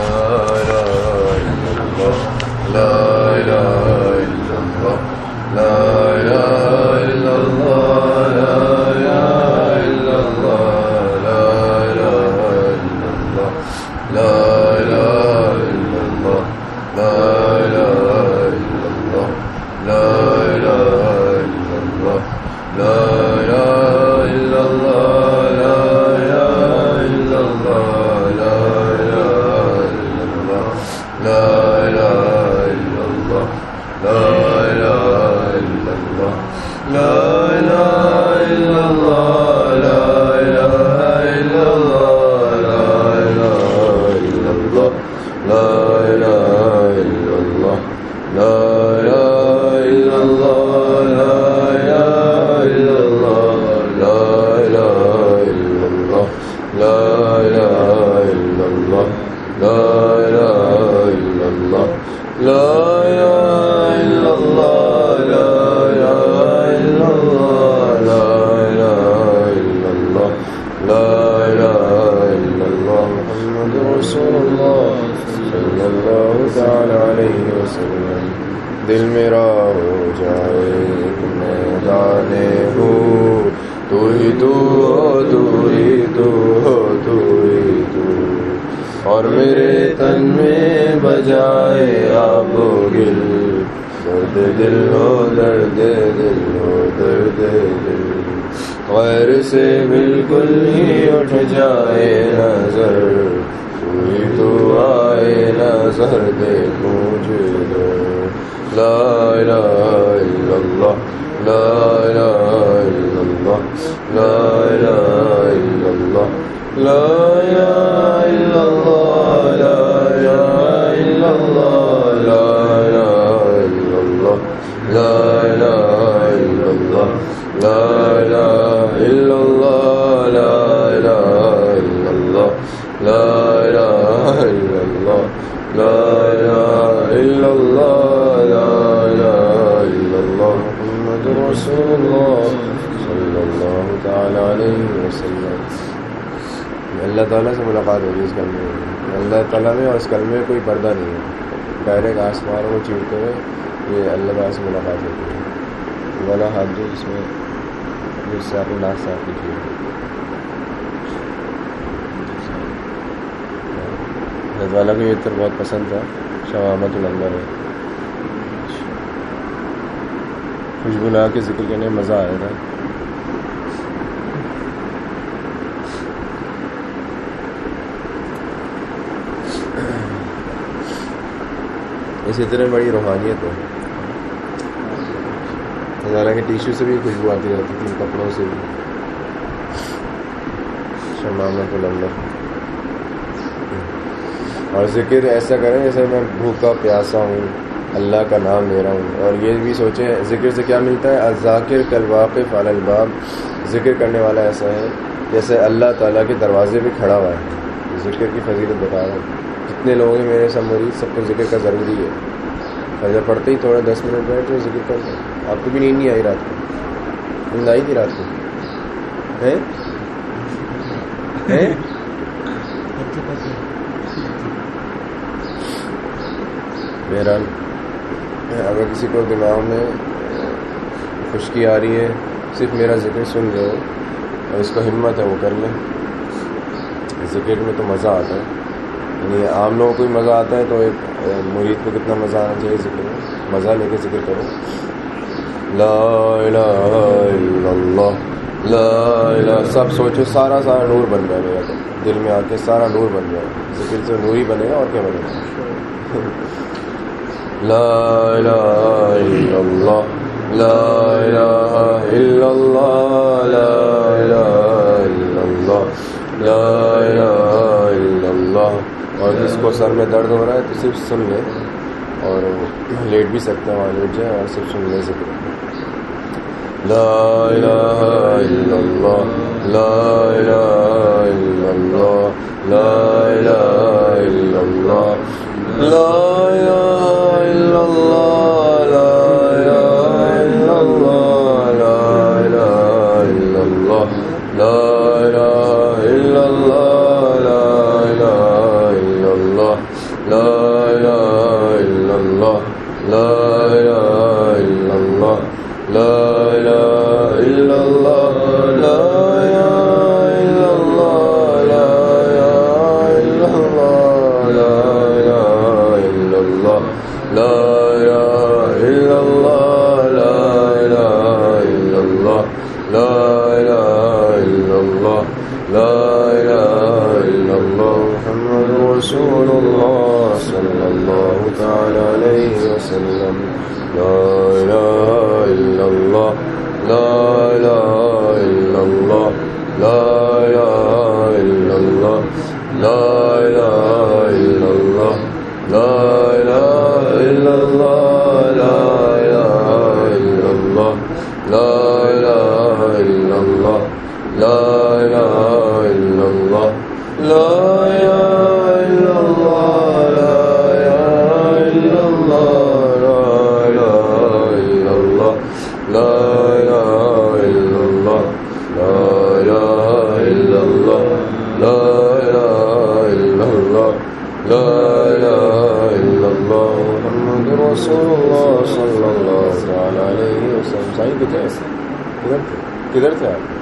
呃 لا لا الہ الا اللہ لا دل میرا ہو جائے میدان ہو تو ہی تو تو ہی تو اور میرے تن میں بجائے آب و گل۔ درد دل ہو، درد دل ہو، درد دل۔ غیر سے بالکل ہی اٹھ جائے نظر۔ سوئی تو آئے نظر، دیکھو جدر لا الہ الا اللہ، لا الہ الا اللہ، لا الہ الا اللہ، لا الہ رسول الله صلى الله تعالى عليه وسلم اللہ تعالیٰ سے ملاقات ہوگی اس کلمے میں۔ اللہ تعالیٰ میں اور اس کلمے میں کوئی پردہ نہیں ہے۔ ڈائریکٹ آسمان کو چیڑتے ہوئے یہ اللہ تعالیٰ سے ملاقات ہوتی ہے۔ والا ہاتھ جی، جو جس میں جس سے آپ ناک صاف کی تھی۔ حضرت والا کو یہ اتر بہت پسند تھا۔ شوامت الانور ہے خوشبو لا کے ذکر کرنے میں مزہ آیا تھا۔ اسی طرح بڑی روحانیت ہے۔ حالانکہ ٹیشو سے بھی خوشبو آتی رہتی تھی، کپڑوں سے بھی۔ شمامت النگر اور ذکر ایسا کریں جیسے میں بھوکا، پیاسا ہوں، اللہ کا نام لے رہا ہوں۔ اور یہ بھی سوچیں، ذکر سے کیا ملتا ہے؟ ذاکر کل واقف الباب۔ ذکر کرنے والا ایسا ہے جیسے اللہ تعالیٰ کے دروازے پہ کھڑا ہوا ہے۔ ذکر کی فضیلت بتا رہا ہوں۔ جتنے لوگ ہیں میرے سب مریض سب کو ذکر کا ضروری ہے فجر پڑھتے ہی تھوڑا دس منٹ بیٹھ ذکر کرتے آپ کو بھی نیند نہیں آئی رات کو۔ نیند آئی تھی رات کو۔ بہرحال، اگر کسی کو دماغ میں خشکی آ رہی ہے، صرف میرا ذکر سن لو اور اس کو ہمت ہے وہ کر لیں۔ ذکر میں تو مزہ آتا ہے۔ یعنی عام لوگوں کو بھی مزہ آتا ہے تو ایک مرید کو کتنا مزہ آنا چاہیے ذکر میں مزہ لے کے ذکر کرو۔ لا الہ الا اللہ۔ لا الہ، سب سوچو، سارا سارا نور بن جائے میرا تو۔ دل میں آ کے سارا نور بن جائے۔ ذکر سے نور ہی بنے گا اور کیا بنے؟ گا لا الہ الا اللہ۔ لا الہ الا اللہ، لا لا لا لا اور جس کو سر میں درد ہو رہا ہے تو صرف سن لے اور لیٹ بھی سکتے ہیں، وہاں لیٹ جائے اور صرف سن لے سکتے ہیں لا الہ الا اللہ، لا الہ الا اللہ، لا الہ الا اللہ، لا الہ اللہ لا رسائی کے کدھر تھے آپ؟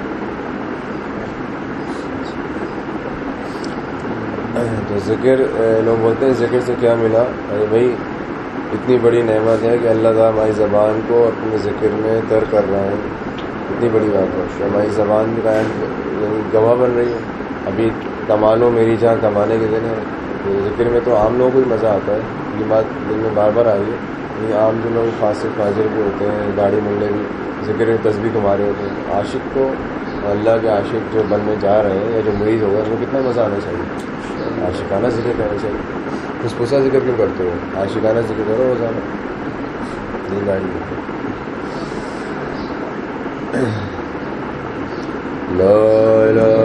تو ذکر لوگ بولتے ہیں ذکر سے کیا ملا؟ ارے بھائی، اتنی بڑی نعمت ہے کہ اللہ تعالیٰ ہماری زبان کو اپنے ذکر میں تر کر رہا ہے۔ اتنی بڑی بات ہے۔ ہماری زبان قائم یعنی گواہ بن رہی ہے۔ ابھی کمانو میری جہاں کمانے کے دن ہے۔ ذکر میں تو عام لوگوں کو ہی مزہ آتا ہے۔ یہ بات دل میں بار آئی ہے۔ یعنی عام جو لوگ فاصل فاضر بھی ہوتے ہیں، گاڑی ملنے بھی ذکر میں تصویر کمارے ہوتے ہیں۔ عاشق کو اللہ کے عاشق جو بننے جا رہے ہیں یا جو مریض ہوگا ان کو کتنا مزہ آنا چاہیے؟ عاشقانہ ذکر کرنا چاہیے۔ خوش پوسا ذکر کیوں کرتے ہو؟ عاشقانہ ذکر کرو روزانہ۔ نیند آئی لا لا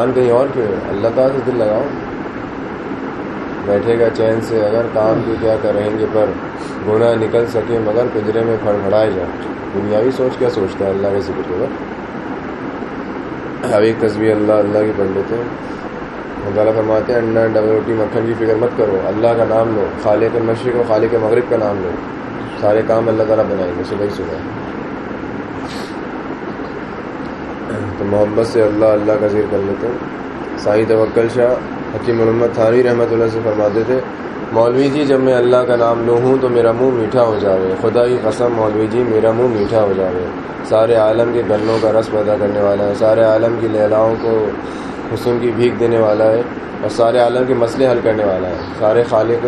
دھیان کہیں اور پہ اللہ تعالیٰ سے دل لگاؤ۔ بیٹھے گا چین سے، اگر کام بھی کیا کریں گے پر گناہ نکل سکے، مگر پنجرے میں پھڑپڑائے جائے دنیاوی سوچ کیا سوچتا ہے اللہ کے ذکر کے بعد؟ اب ایک تصویر اللہ اللہ کی پڑھ لیتے ہیں۔ تعالیٰ فرماتے ہیں، انڈا ڈبل روٹی مکھن کی فکر مت کرو۔ اللہ کا نام لو، خالق مشرق و خالق مغرب کا نام لو۔ سارے کام اللہ تعالیٰ بنائیں گے، صبح ہی صبح۔ تو محبت سے اللہ اللہ کا ذکر کر لیتے ہیں۔ سائی توکل شاہ، حکیم محمد تھانوی رحمۃ اللہ سے فرماتے تھے، مولوی جی جب میں اللہ کا نام لوں ہوں تو میرا منہ میٹھا ہو جاوے۔ خدا کی قسم، مولوی جی میرا منہ میٹھا ہو جاوے۔ سارے عالم کے گنوں کا رس پیدا کرنے والا ہے۔ سارے عالم کی لہلاؤں کو حسن کی بھیک دینے والا ہے۔ اور سارے عالم کے مسئلے حل کرنے والا ہے۔ سارے خالق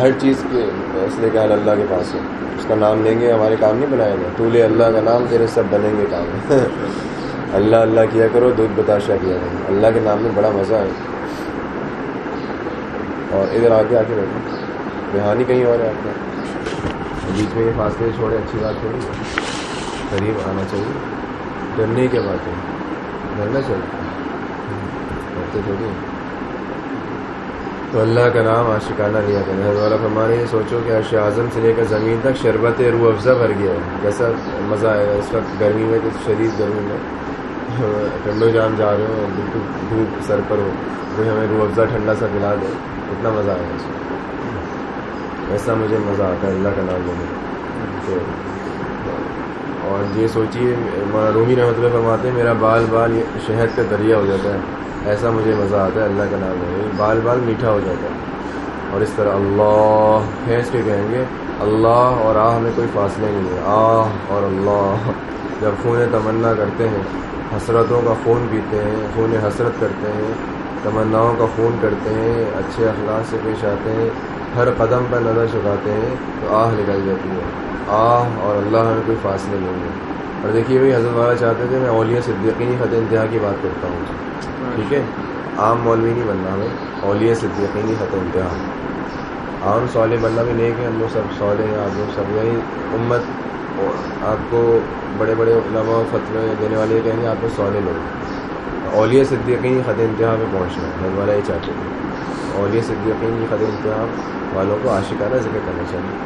ہر چیز کے فیصلے کا حل اللہ کے پاس ہے۔ اس کا نام لیں گے، ہمارے کام نہیں بنائیں گے تو لے اللہ کا نام، تیرے سب بنیں گے کام۔ اللہ اللہ کیا کرو، دودھ بتاشا کیا کرو۔ اللہ کے نام میں بڑا مزہ ہے۔ اور ادھر آگے آ کے بیٹھے بہانی کہیں اور ہے آپ کا؟ بیچ میں یہ فاصلے چھوڑے، اچھی بات تھوڑی قریب آنا چاہیے۔ ڈرنے کے بات ہے۔ ڈرنا چاہیے۔ ڈرتے تھوڑی تو اللہ کا نام آشکانہ لیا کرنا ہے۔ والا ہمارے یہ سوچو کہ عرش اعظم سے لے کر زمین تک شربت روح افزا بھر گیا ہے۔ کیسا مزہ آئے گا اس وقت گرمی میں تو شدید گرمی میں۔ ٹھنڈو جام جا رہے ہو، بالکل دھوپ سر پر ہو کوئی ہمیں روح افزا ٹھنڈا سا پلا دے۔ کتنا مزہ آئے گا اس وقت۔ ایسا مجھے مزہ آتا ہے، اللہ کا نام لینے۔ تو اور یہ سوچیے رومی رحمۃ اللہ فرماتے ہیں، میرا بال بال شہد کا دریا ہو جاتا ہے۔ ایسا مجھے مزہ آتا ہے، اللہ کا نام ہے۔ بال بال میٹھا ہو جاتا ہے۔ اور اس طرح اللہ کھینچ کے کہیں گے، اللہ اور آہ میں کوئی فاصلے نہیں ہے۔ آہ اور اللہ۔ جب خون تمنا کرتے ہیں، حسرتوں کا خون پیتے ہیں، خون حسرت کرتے ہیں، تمناؤں کا خون کرتے ہیں، اچھے اخلاق سے پیش آتے ہیں، ہر قدم پر نظر چکاتے ہیں، تو آہ نکل جاتی ہے۔ آہ اور اللہ ہمیں کوئی فاصلے نہیں ہے۔ اور دیکھیے بھائی، حضرت والا چاہتے تھے، میں اولیاء صدیقینی خط انتہا کی بات کرتا ہوں۔ ٹھیک ہے؟ عام مولوی نہیں بننا ہمیں، اولیاء صدیقینی خط انتہا عام سولے بننا بھی نہیں کہ ہم لوگ سب سولے ہیں، آپ لوگ سب یہی امت، آپ کو بڑے بڑے علماء فتوے دینے والے کہیں گے، آپ کو سولے لوگ اولیاء صدیقین خط انتہا پہ پہنچنا ہے حضرت والا یہ چاہتے تھے اولیاء صدیقین کی خط انتہا والوں کو عاشقانہ ذکر کرنا چاہیے۔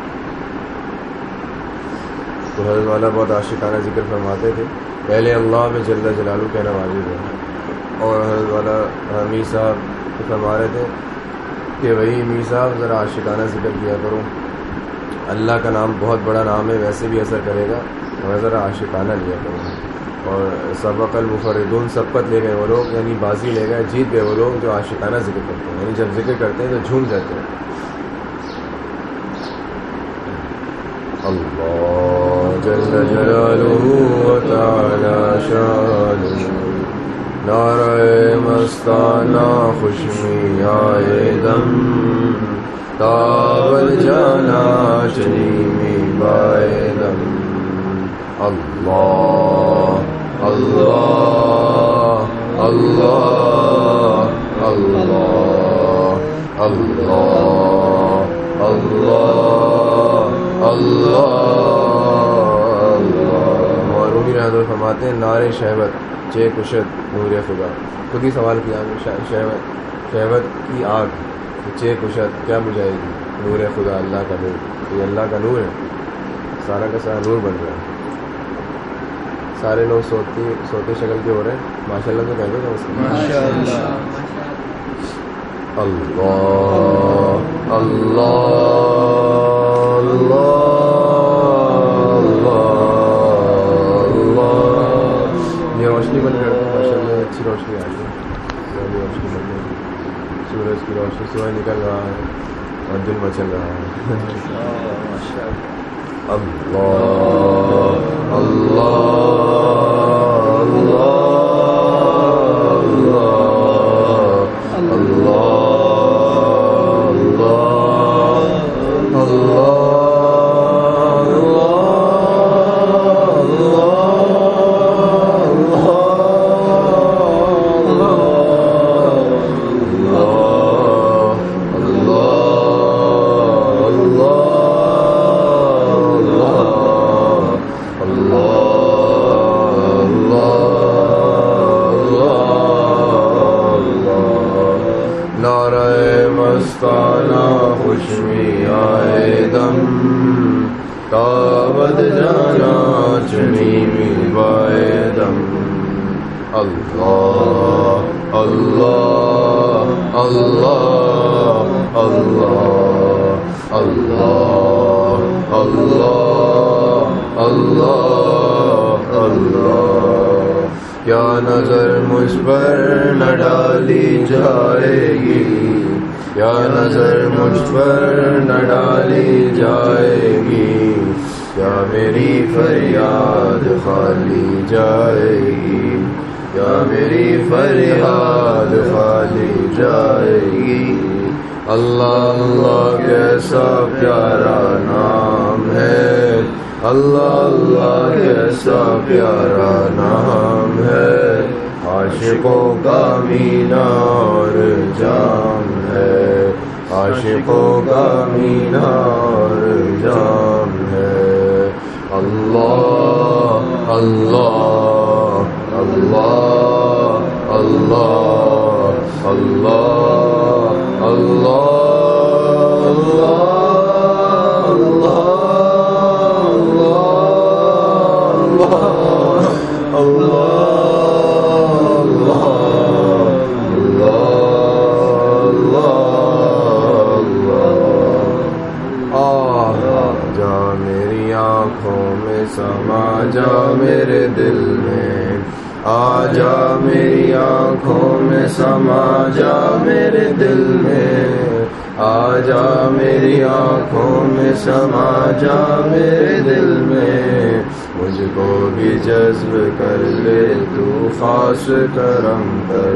تو حضرت والا بہت عاشقانہ ذکر فرماتے تھے، پہلے اللہ میں جلد جلالو کہنا واجب ہے۔ اور حضرت والا میر صاحب فرما رہے تھے کہ بھائی میر صاحب ذرا عاشقانہ ذکر کیا کرو۔ اللہ کا نام بہت بڑا نام ہے، ویسے بھی اثر کرے گا میں ذرا عاشقانہ لیا کروں اور سبق المفردون سبقت لے گئے وہ لوگ یعنی بازی لے گئے، جیت گئے وہ لوگ جو عاشقانہ ذکر کرتے ہیں۔ یعنی جب ذکر کرتے ہیں تو جھوم جاتے ہیں۔ اللہ جل جلاله وتعالى شانه نعرہ مستانہ خوشمی آئے دم تابل جانا چنیمی بائے دم اللہ اللہ اللہ اللہ اللہ اللہ اللہ حضرت فرماتے ہیں نار شہبت چے کشت نور خدا۔ خود ہی سوال کیا شہبت شہبت کی آگ۔ چے کشت کیا بجھائے گی؟ نور خدا اللہ کا نور۔ یہ اللہ کا نور ہے۔ سارا کا سارا نور بن رہا ہے سارے لوگ سوتی سوتے شکل کے ہو رہے ہیں۔ ماشاء اللہ تو کہتے ہیں اللہ اللہ۔ روشنی آ رہی ہے روشنی بن گئی سورج کی روشنی سورج نکل رہا ہے اور دل مچل رہا ہے۔ اللہ اللہ۔ کعبد جانا چنی دم۔ اللہ اللہ اللہ اللہ اللہ اللہ اللہ اللہ۔ کیا نظر مجھ پر نہ ڈالی جائے گی؟ کیا نظر مجھ پر نہ ڈالی جائے گی کیا میری فریاد خالی جائے گی کیا میری فریاد خالی جائے گی۔ اللہ اللہ کیسا پیارا نام ہے۔ اللہ اللہ کیسا پیارا نام ہے۔ عاشقوں کا مینار جام ہے عاشقوں کا مینار جام ہے اللہ اللہ اللہ اللہ اللہ اللہ اللہ جا میرے دل میں۔ آ جا میری آنکھوں میں سما۔ جا میرے دل میں۔ آ جا میری آنکھوں میں سما۔ جا میرے دل میں۔ مجھ کو بھی جذب کر لے تو خاص کرم کر۔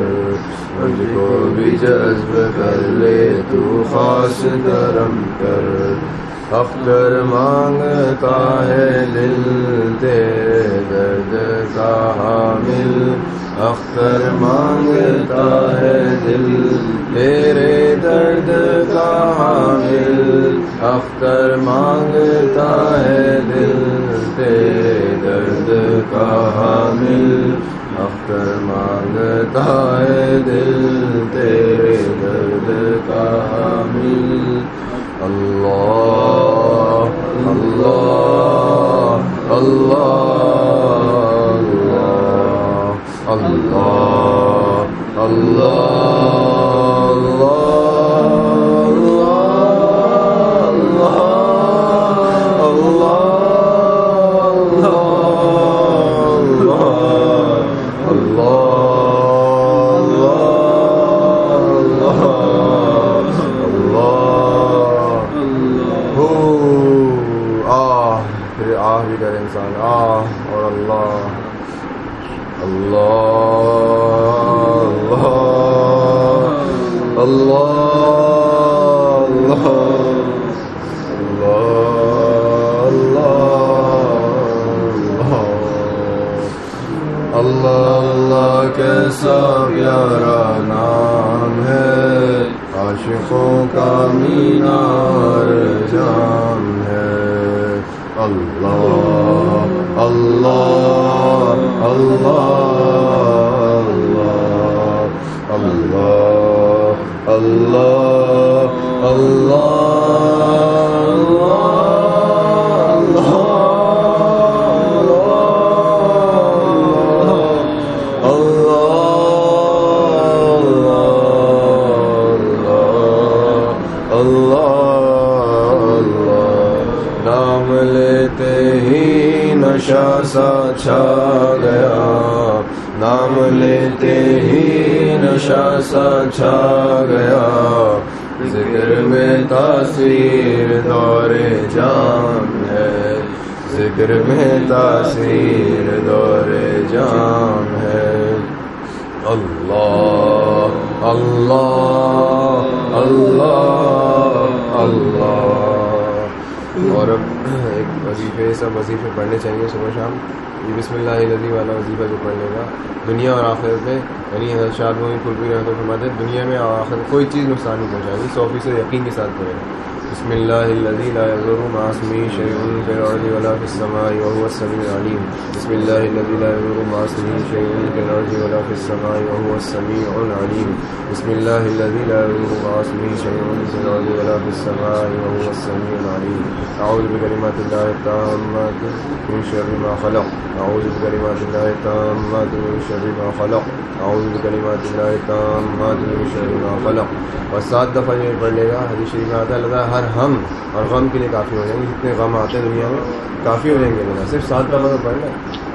مجھ کو بھی جذب کر لے تو خاص کرم کر۔ اختر مانگتا ہے دل تیرے درد کا حامل اختر مانگتا ہے دل تیرے درد کا حامل اختر مانگتا ہے دل تیرے درد کا حامل اختر مانگتا ہے دل تیرے درد کا حامل اللہ اللہ اللہ اللہ اللہ نام ہے عاشقوں کا مینار سا چھا گیا۔ ذکر میں تاثیر دور جام ہے۔ ذکر میں تاثیر دور جام ہے۔ اللہ اللہ اللہ اللہ۔ اور اب ایک وظیفے سب وظیفے پڑھنے چاہیے صبح شام۔ یہ بسم اللہ علیہ والا وظیفہ جو پڑھ لے گا۔ دنیا اور آخرت میں یعنی حضرت شاہ میں کل بھی رہتا فرماتے ہیں، دنیا میں اور آخرت کوئی چیز نقصان نہیں پہنچائے گی سو فیصد یقین کے ساتھ پڑھے گا۔ بسم اللہ الذي لا يضر مع اسمه شيء في الارض ولا في السماء وهو السميع العليم بسم الله الذي لا يضر مع اسمه شيء في الارض ولا في السماء وهو السميع العليم بسم الله الذي لا يضر مع اسمه شيء في الارض ولا في السماء وهو السميع العليم اعوذ بكلمات الله التامات من شر ما خلق۔ اعوذ بكلمات الله التامات من شر ما خلق۔ اعوذ بكلمات الله التامات من شر ما خلق۔ اور سات دفعہ یہ پڑھ لے گا۔ حدیث شریف میں آتا ہے ہر ہم اور غم کے لیے کافی ہو جائیں گے۔ جتنے غم آتے ہیں دنیا میں، کافی ہو جائیں گے۔ اللہ صرف سات کا مطلب پڑھنا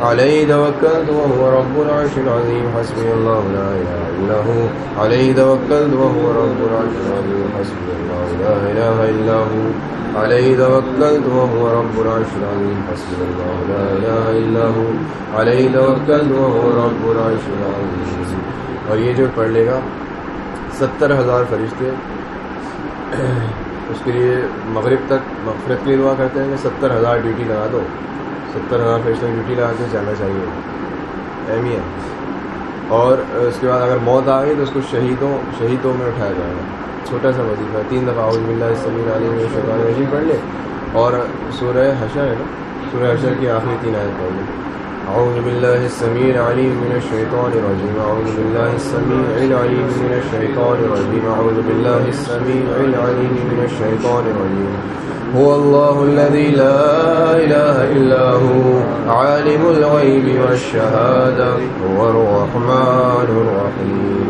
عليه توكلت وهو رب العرش العظيم. حسبي الله لا إله إلا هو. عليه توكلت وهو رب العرش العظيم. حسبي الله لا إله إلا هو. عليه توكلت وهو رب العرش العظيم حسبي الله لا إله إلا هو، عليه توكلت وهو رب العرش العظيم اور یہ جو پڑھ لے گا، ستر ہزار فرشتے اس کے لیے مغرب تک مغفرت کی دعا کرتے ہیں کہ ستر ہزار ڈیوٹی لگا دو۔ ستر ہزار فرشتوں کی ڈیوٹی لگا کے جانا چاہیے۔ اہمیت۔ اور اس کے بعد اگر موت آ گئی تو اس کو شہیدوں شہیدوں میں اٹھایا جائے گا۔ چھوٹا سا وظیفہ۔ تین دفعہ عوض بلّہ سمیر علی میں شیطان پڑھ لے۔ اور سورہ حشر ہے نا؟ سورہ حشر کی آخری تین آیت پڑھ لیں۔ أعوذ بالله السميع العليم من الشيطان الرجيم أعوذ بالله السميع العليم من الشيطان الرجيم أعوذ بالله السميع العليم من الشيطان الرجيم هو الله الذي لا إله إلا هو، عالم الغيب والشهادة هو الرحمن الرحيم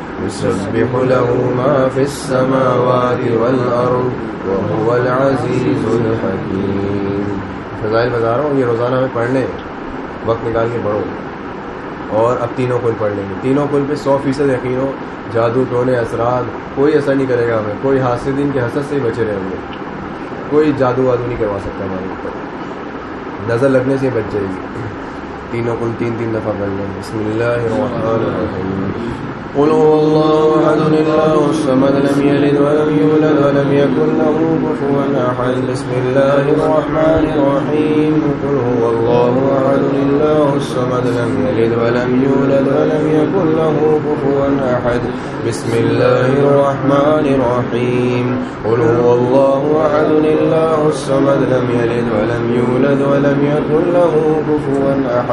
يسبح له ما في السماوات والأرض وهو العزيز الحكيم۔ فضائل بتا رہا ہوں، یہ روزانہ میں پڑھنے، وقت نکال کے پڑھو۔ اور اب تینوں کل پڑھ لیں گے۔ تینوں کل پہ سو فیصد یقین ہو، جادو، ٹونے اثرات کوئی اثر نہیں کرے گا ہمیں۔ کوئی حاصل کے حسد سے ہی بچے رہیں گے۔ کوئی جادو وادو نہیں کروا سکتا ہمارے اوپر۔ نظر لگنے سے بچ جائے گی۔ تین دفعہ پڑھ لیں بسم اللہ الرحمن الرحیم قل هو الله أحد الله الصمد لم يلد ولم يولد ولم يكن له كفوا أحد. بسم الله الرحمن الرحيم. قل هو الله أحد الله الصمد لم يلد ولم يولد ولم يكن له كفوا أحد. بسم الله الرحمن الرحيم. قل هو الله أحد الله الصمد لم يلد ولم يولد ولم يكن له كفوا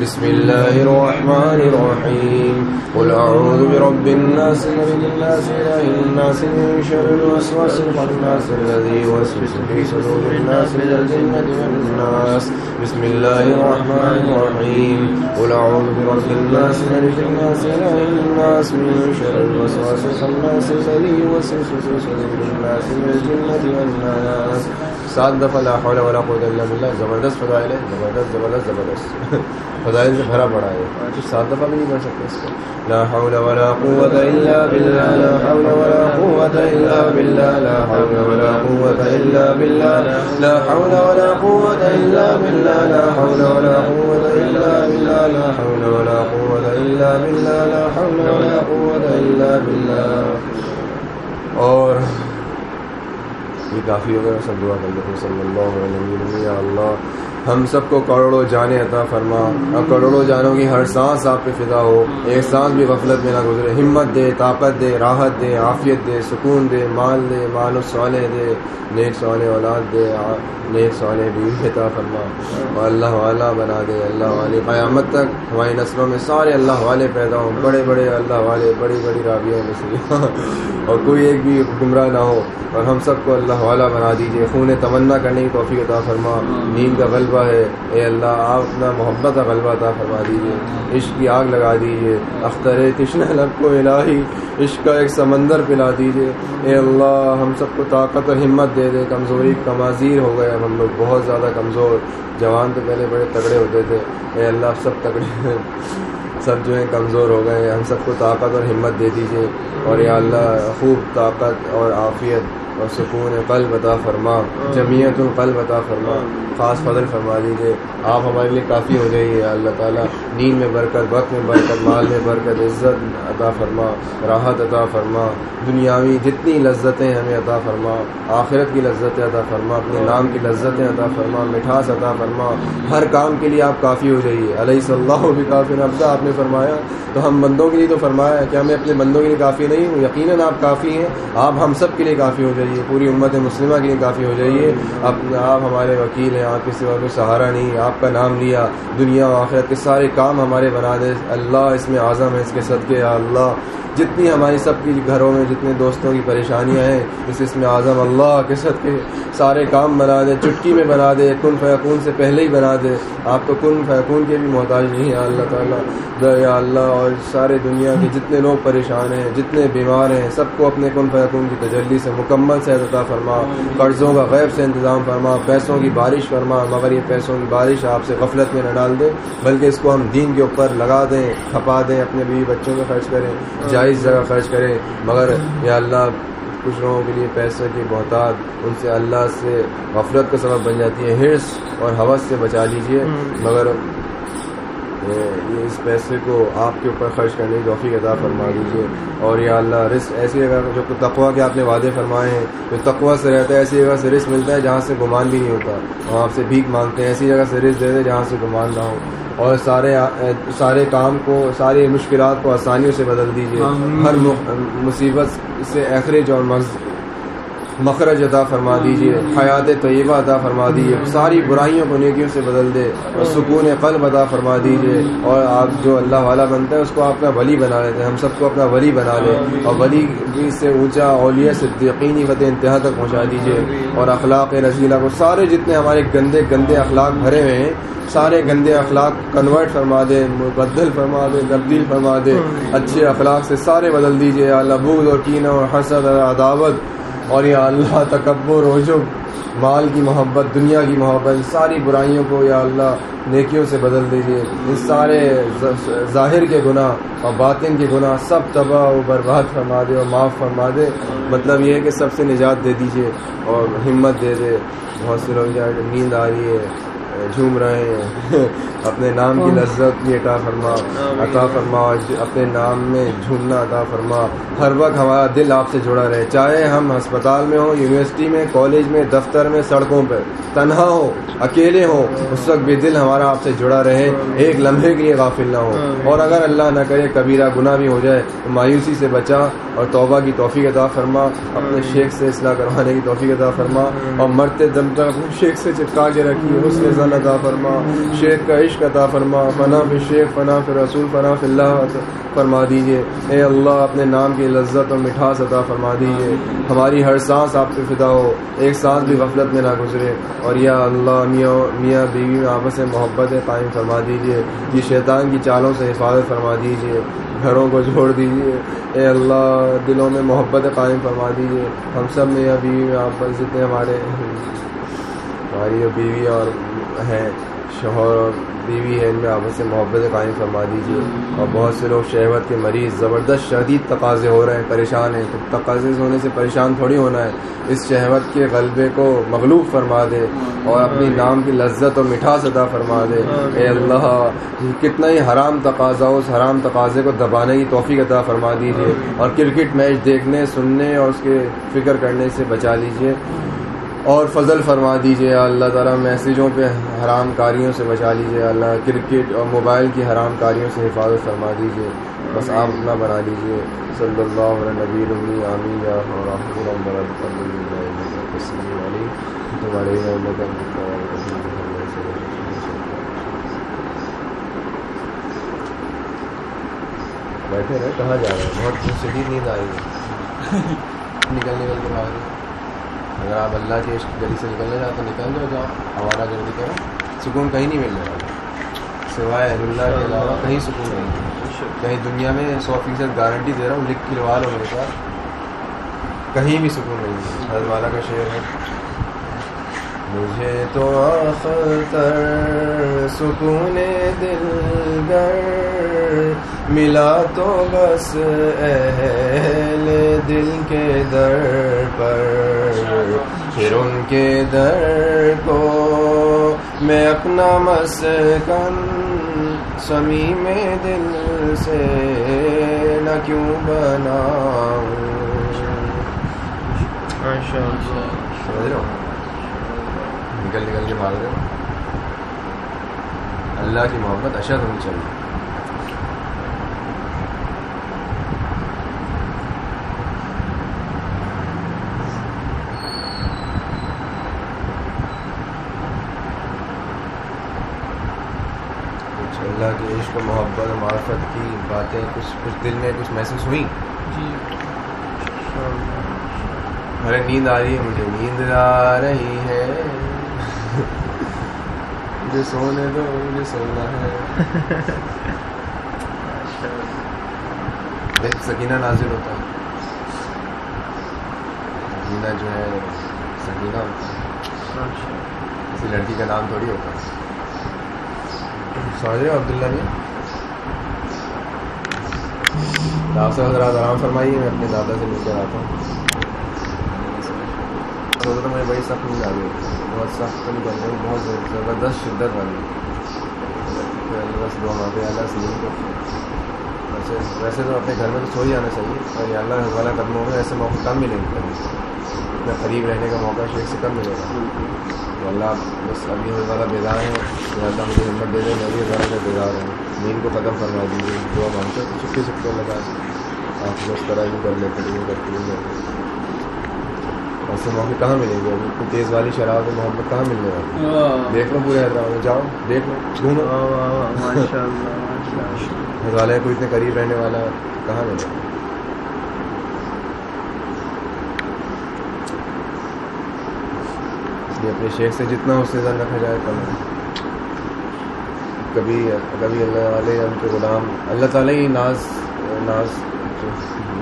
بسم الله الرحمن الرحيم. قل أعوذ برب الناس ملك الناس إله الناس من شر الوسواس الخناس الذي يوسوس في صدور الناس من الجنة والناس. بسم الله الرحمن الرحيم. قل أعوذ برب الناس ملك الناس إله الناس من شر الوسواس الخناس الذي يوسوس في صدور الناس من الجنة والناس. سات دفعہ لا حول ولا قوت الا باللہ، زبردست فضائل ہے، زبردست زبردست زبردست۔ فضائل سے بھرا پڑا ہے۔ سات دفعہ بھی نہیں پڑھ سکتے اس کو۔ لا حول ولا قوت الا باللہ، لا حول ولا قوت الا باللہ، لا حول ولا قوت الا باللہ، لا حول ولا قوت الا باللہ، لا حول ولا قوت الا باللہ، لا حول ولا قوت الا باللہ، لا حول ولا قوت الا باللہ۔ اور یہ کافی ہو گیا سب دعا کر لیتے صلی اللہ علیہ وسلم. یا اللہ ہم سب کو کروڑوں جانے عطا فرما۔ اور کروڑوں جانوں کی ہر سانس آپ پہ فضا ہو۔ ایک سانس بھی غفلت میں نہ گزرے۔ ہمت دے طاقت دے راحت دے عافیت دے سکون دے مال دے مال و سوالے دے نیک سوالے اولاد دے نیک سوالے بھی عطا فرما۔ اور اللہ والا بنا دے اللہ والے۔ قیامت تک ہماری نسلوں میں سارے اللہ والے پیدا ہوں۔ بڑے بڑے اللہ والے بڑی بڑی رابیاں نسلیاں اور کوئی ایک بھی گمراہ نہ ہو۔ اور ہم سب کو اللہ والا بنا دیجیے خون تمنا کرنے کی توفیق عطا فرما۔ نیند کا غلبہ ہے۔ اے اللہ، آپ اپنا محبت کا غلبہ عطا فرما دیجیے عشق کی آگ لگا دیجیے اختر تشن لب کو الہی، عشق کا ایک سمندر پلا دیجیے اے اللہ، ہم سب کو طاقت اور ہمت دے دے۔ کمزوری، کمازیر ہو گئے۔ ہم لوگ بہت زیادہ کمزور۔ جوان تو پہلے بڑے تگڑے ہوتے تھے۔ اے اللہ سب تگڑے سب جو ہیں کمزور ہو گئے ہم سب کو طاقت اور ہمت دے دیجیے اور یا اللہ، خوب طاقت اور عافیت۔ اور سکون قلب عطا فرما جمیعت القلب عطا فرما۔ خاص فضل فرما دیجیے آپ ہمارے لیے کافی ہو جائیے اللہ تعالیٰ۔ نیند میں برکت، وقت میں برکت، مال میں برکت، عزت عطا فرما، راحت عطا فرما۔ دنیاوی جتنی لذتیں ہمیں عطا فرما، آخرت کی لذتیں عطا فرما، اپنے نام کی لذتیں عطا فرما، مٹھاس عطا فرما۔ ہر کام کے لیے آپ کافی ہو جائیے۔ علیہ صلی اللہ بھی کافی نفزہ آپ نے فرمایا، تو ہم بندوں کے لیے تو فرمایا کہ ہمیں اپنے بندوں کے لیے کافی نہیں ہوں، یقیناً آپ کافی ہیں، آپ ہم سب کے لیے کافی ہو جائیے۔ پوری امت مسلمہ کے لیے کافی ہو جائیے۔ آپ آپ ہمارے وکیل ہیں، آپ کے سوا کوئی سہارا نہیں، آپ کا نام لیا، دنیا و آخرت کے سارے کام ہمارے بنا دے۔ اللہ اس میں اعظم ہے، اس کے صدقے یا اللہ جتنی ہماری سب کی گھروں میں جتنے دوستوں کی پریشانیاں ہیں، اس اس میں اعظم اللہ کے صدقے سارے کام بنا دے، چٹکی میں بنا دے، کن فیقون سے پہلے ہی بنا دے۔ آپ تو کن فیقون کے بھی محتاج نہیں ہیں اللہ تعالیٰ۔ یا اللہ، اور سارے دنیا کے جتنے لوگ پریشان ہیں، جتنے بیمار ہیں، سب کو اپنے کن فیقون کی تجلی سے مکمل سے عطا فرما قرضوں کا غیب سے انتظام فرما پیسوں کی بارش فرما مگر یہ پیسوں کی بارش آپ سے غفلت میں نہ ڈال دے بلکہ اس کو ہم دین کے اوپر لگا دیں کھپا دیں اپنے بیوی بچوں میں خرچ کریں جائز جگہ خرچ کریں مگر یا اللہ کچھ لوگوں کے لیے پیسے کی بہتات ان سے اللہ سے غفلت کا سبب بن جاتی ہے ہرس اور حوث سے بچا لیجیے مگر یہ اس پیسے کو آپ کے اوپر خرچ کرنے کی توفیق ادا فرما دیجیے اور یا اللہ رسک ایسی جگہ جو تقوا کے آپ نے وعدے فرمائے ہیں جو تقوا سے رہتا ہے ایسی جگہ سے رسک ملتا ہے جہاں سے گمان بھی نہیں ہوتا۔ اور آپ سے بھیک مانگتے ہیں ایسی جگہ سے رسک دے دیں جہاں سے گمان نہ ہو۔ اور سارے سارے کام کو ساری مشکلات کو آسانیوں سے بدل دیجیے ہر مصیبت سے اخرج اور مخرج عطا فرما دیجیے حیات طیبہ عطا فرما دیجیے ساری برائیوں کو نیکیوں سے بدل دے اور سکون قلب عطا فرما دیجیے اور آپ جو اللہ والا بنتا ہے، اس کو اپنا ولی بنا لیتے ہیں، ہم سب کو اپنا ولی بنا لے اور ولی سے اونچا اولیاء سے یقینی وط انتہا تک پہنچا دیجیے اور اخلاق رضیلہ کو سارے جتنے ہمارے گندے گندے اخلاق بھرے ہوئے ہیں، سارے گندے اخلاق کنورٹ فرما دے، مبدل فرما دے، تبدیل فرما دے، اچھے اخلاق سے سارے بدل دیجیے اللہ بغض اور کینہ اور حسد اور عداوت اور یا اللہ، تکبر و مال کی محبت، دنیا کی محبت ساری برائیوں کو یا اللہ نیکیوں سے بدل دیجیے ان سارے ظاہر کے گناہ اور باطن کے گناہ سب تباہ و برباد فرما دے اور معاف فرما دے۔ مطلب یہ ہے کہ سب سے نجات دے دیجیے اور ہمت دے دے۔ بہت سے لوگ نیند آ رہی ہے۔ جھوم رہے ہیں۔ اپنے نام کی لذت بھی عطا فرما۔ عطا فرما اپنے نام میں جھومنا عطا فرما۔ ہر وقت ہمارا دل آپ سے جڑا رہے۔ چاہے ہم ہسپتال میں ہوں یونیورسٹی میں کالج میں دفتر میں سڑکوں پہ تنہا ہو اکیلے ہوں اس وقت بھی دل ہمارا آپ سے جڑا رہے۔ ایک لمحے کے لیے غافل نہ ہو اور اگر اللہ نہ کرے کبیرہ گناہ بھی ہو جائے تو مایوسی سے بچا اور توبہ کی توفیق عطا فرما۔ اپنے شیخ سے اصلاح کروانے کی توفیق عطا فرما۔ اور مرتے دم تک اپنے شیخ سے چپکا کے رکھیے اس کے عطا فرما، شیخ کا عشق عطا فرما، فنا فی شیخ، فنا فی رسول، فنا فی اللہ فرما دیجیے اے اللہ، اپنے نام کی لذت اور مٹھاس عطا فرما دیجیے ہماری ہر سانس آپ سے فدا ہو، ایک سانس بھی غفلت میں نہ گزرے۔ اور یا اللہ، میاں میاں بیوی میں آپس سے محبت قائم فرما دیجیے یہ شیطان کی چالوں سے حفاظت فرما دیجیے گھروں کو جوڑ دیجیے اے اللہ، دلوں میں محبت قائم فرما دیجیے ہم سب میں یا بیوی میں آپ جتنے ہمارے۔ ہماری بیوی اور ہیں شوہر اور بیوی ہے ان میں آپس سے محبت قائم فرما دیجیے اور بہت سے لوگ شہوت کے مریض زبردست شدید تقاضے ہو رہے ہیں پریشان ہیں۔ تو تقاضے ہونے سے پریشان تھوڑی ہونا ہے۔ اس شہوت کے غلبے کو مغلوب فرما دے اور اپنی نام کی لذت اور مٹھاس ادا فرما دے۔ اے اللہ کتنا ہی حرام تقاضا اس حرام تقاضے کو دبانے کی توفیق عطا فرما دیجیے اور کرکٹ میچ دیکھنے سننے اور اس کے فکر کرنے سے بچا لیجیے اور فضل فرما دیجیے اللہ تعالیٰ، میسیجوں پہ حرام کاریوں سے بچا لیجیے اللہ، کرکٹ اور موبائل کی حرام کاریوں سے حفاظت فرما دیجیے بس آپ اپنا بنا لیجیے صلی اللہ علیہ نبی رمی عامر بیٹھے رہے کہاں جا رہے ہیں بہت شدید نیند آئی ہے۔ نکل نکل کے باہر اگر آپ اللہ کے گلی سے نکلنے جاؤ تو نکل جاؤ جاؤ ہمارا گردی کرو، سکون کہیں نہیں مل رہا سوائے اللہ کے علاوہ کہیں سکون نہیں کہیں دنیا میں سو فیصد گارنٹی دے رہا ہوں، لکھ لوا لو میرے پاس کہیں بھی سکون نہیں ہے حضرت والا کا شعر ہے، مجھے تو اختر سکون دل گر ملا تو بس اہل دل کے در پر۔ پھر ان کے در کو میں اپنا مسکن سمی میں دل سے نہ کیوں بناؤں۔ ہو نکل نکل کے بھاگ رہے ہو۔ اللہ کی محبت اشد ہونی چاہیے کچھ اللہ کے عشق و محبت و معرفت کی باتیں کچھ کچھ دل میں کچھ محسوس ہوئیں؟ جی۔ ارے نیند آ رہی ہے مجھے نیند آ رہی ہے۔ مجھے سونے دو مجھے سونا ہے۔ ایک سکینہ نازل ہوتا ہے۔ سکینہ جو ہے سکینہ۔ ہوتا ہے کسی لڑکی کا نام تھوڑی ہوتا ہے۔ سمجھ رہے ہو عبداللہ جی آپ سے حضرات آرام فرمائیے، میں اپنے دادا سے مل کر آتا ہوں۔ سوچ مجھے بڑی سخت نیند آ گئی۔ بہت سخت نہیں کر رہی بہت زبردست شدت والی پھر بس دعا مانگے اللہ سے نیند کو ویسے ویسے تو اپنے گھر میں تو سو ہی آنا چاہیے اور یہ اللہ والا قدموں میں ایسے موقع کم ملیں گے۔ اتنا قریب رہنے کا موقع شیخ سے کم ملے گا۔ تو اللہ بس ابھی ہو زیادہ بیدار ہیں اللہ مجھے ہمت دے دیں میں بھی زیادہ بیدار ہوں۔ نیند کو ختم فرما دیجیے دعا مانگتے تو چھپے چھپے لگا آپ اس طرح یوں کر لیتے یوں کرتے یوں کرتے ایسے موقع کہاں ملیں گے؟ ابھی اتنی تیز والی شراب میں محبت کہاں ملنے والی دیکھ لو پورے حیدرآباد میں جاؤ دیکھ لو گھومو ماشاء اللہ ماشاء اللہ ہزالے کو اتنے قریب رہنے والا کہاں ملے؟ گا اس لیے اپنے شیخ سے جتنا اس سے زیادہ رکھا جائے کم ہے۔ کبھی کبھی اللہ والے یا ان کے غلام، اللہ تعالیٰ ہی ناز ناز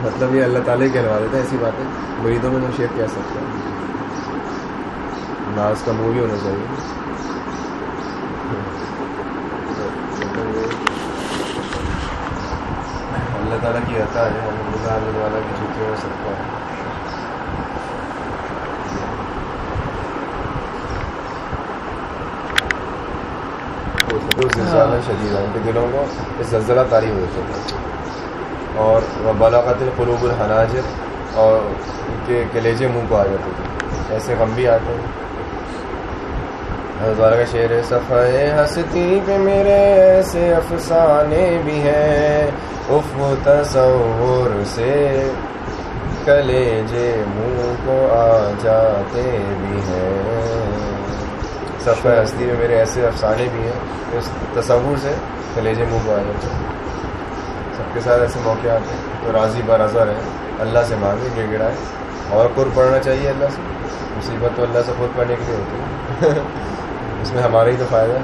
مطلب یہ اللہ تعالیٰ ہی کہلوا دیتا ہے ایسی باتیں مریدوں میں تو شیخ کہہ سکتے ہیں ناز کا منہ بھی ہونا چاہیے۔ اللہ تعالیٰ کی عطا ہے الحمد للہ اللہ تعالیٰ کی چھٹی ہو سکتا ہے زلزلہ شدید ان کے دلوں کو اس زلزلہ تاری ہو جاتا ہے۔ اور وہ بلاغت القلوب الحناجر اور ان کے کلیجے منہ کو آ جاتے تھے ایسے غم بھی آتے ہیں۔ ہزارہ کا شعر ہے صفحے ہستی پہ میرے ایسے افسانے بھی ہیں۔ اف تصور سے کلیجے منہ کو آ جاتے بھی ہیں۔ صفحہ ہستی میں میرے ایسے افسانے بھی ہیں اس تصور سے کلیجے منہ کو آ جاتے ہیں۔ سب کے ساتھ ایسے موقع آتے ہیں تو راضی برضا رہے۔ اللہ سے مانگے گڑ گڑائے اور قرب پڑھنا چاہیے اللہ سے۔ مصیبت تو اللہ سے خود پڑھنے کے لیے ہوتی ہے۔ اس میں ہمارا ہی تو فائدہ ہے۔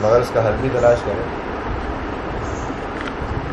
مگر اس کا حل بھی تلاش کریں۔